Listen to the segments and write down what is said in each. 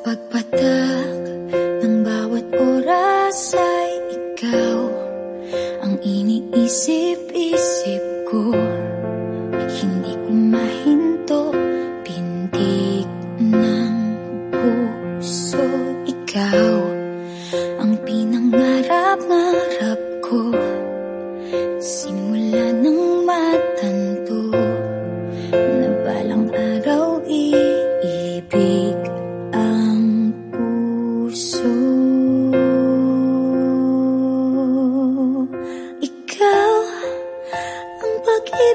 Pagpatak ng bawat oras ay ikaw Ang iniisip-isip ko. Hindi ko mahinto, pindi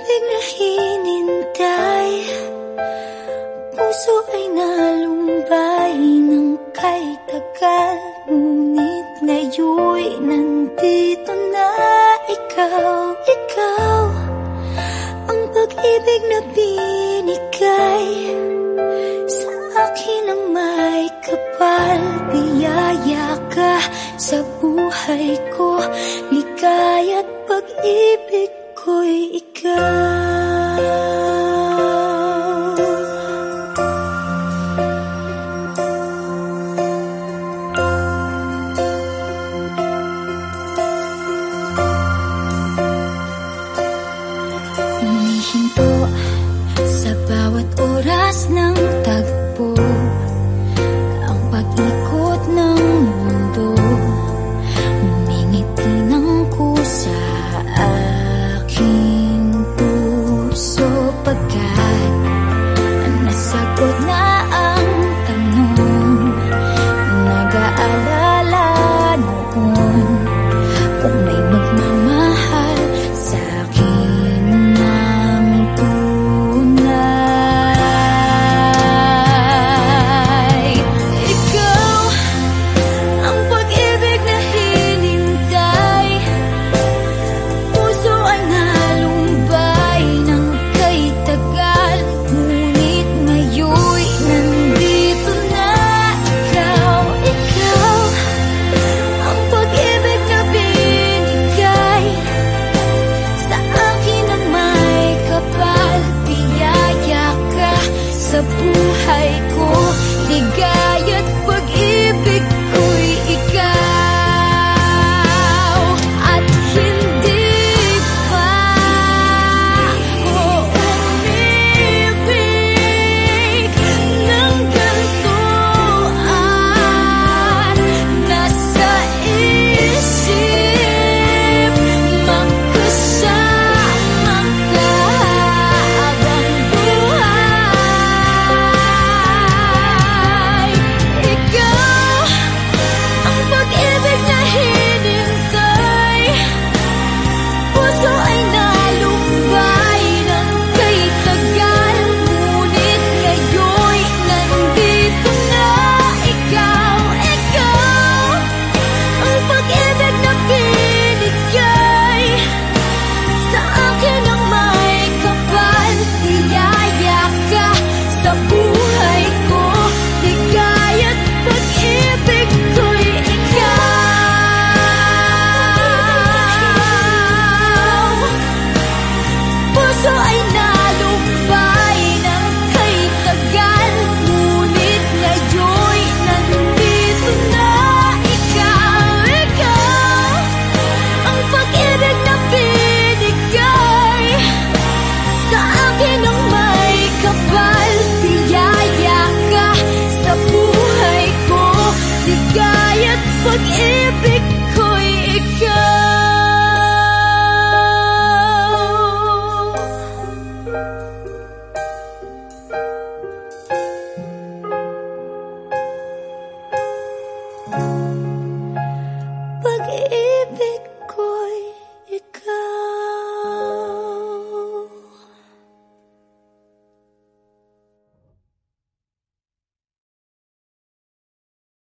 pag-ibig na hinintay Puso ay nalumbay ng kay tagal Ngunit ngayoy nandito na ikaw, ikaw Ang pag-ibig na binigay. Sa akin ang may kapal Biyaya ka sa buhay ko. Ligaya't pag-ibig ako'y ikaw. Umihinto sa bawat oras ng tagpo. forgot And nasagot na sa buhay ko. Ligaw